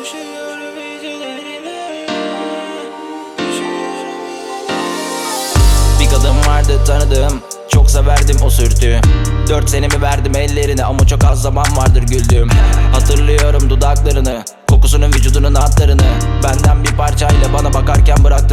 Bir kadın vardı tanıdım çok severdim o sürtü Dört senemi verdim ellerine ama çok az zaman vardır güldüm Hatırlıyorum dudaklarını Kokusunun vücudunun hatlarını. Benden bir parçayla bana bakarken bırak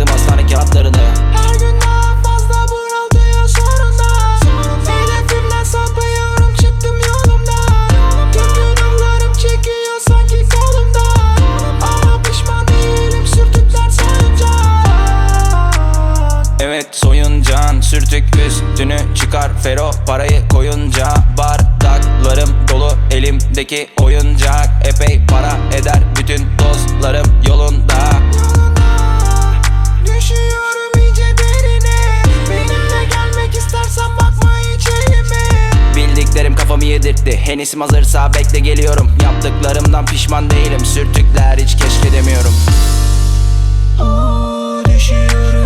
soyuncan sürtük üstünü çıkar. Fero parayı koyunca Bardaklarım dolu. Elimdeki oyuncak Epey para eder. Bütün dostlarım yolunda. Düşüyorum iyice derine. Benimle gelmek istersen bakma hiç elime Bildiklerim kafamı yedirtti. Henisim hazırsa bekle geliyorum. Yaptıklarımdan pişman değilim. Sürtükler hiç keşke demiyorum Uuu düşüyorum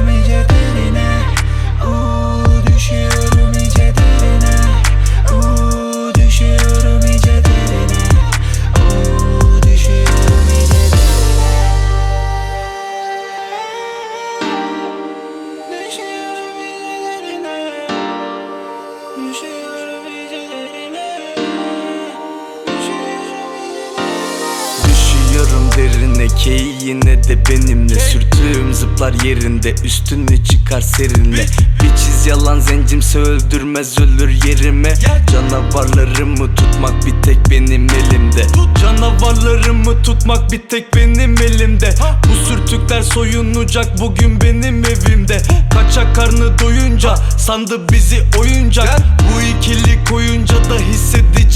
Düşüyorum derine Key yine de benimle. Sürtüğüm zıplar yerinde Üstünü çıkar serinle. Bir çiz yalan zencimse öldürmez ölür yerime. Canavarlarımı tutmak bir tek benim elimde. Canavarlarımı tutmak bir tek benim elimde. Bu sürtükler soyunacak bugün benim evimde. Kaçak karnı doyunca sandı bizi oyuncak. Bu ikili koyunca da hissedecek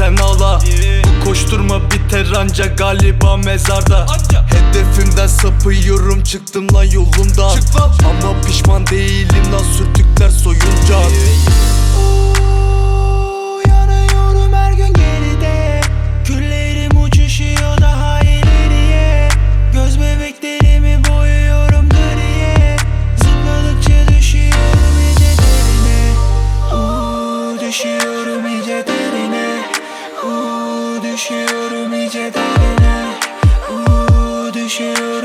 sen ağla. Bu koşturma biter anca galiba mezarda. Hedefimden sapıyorum çıktım lan yolundan Ama pişman değilim lan sürtükler soyunca Uuu, Düşüyorum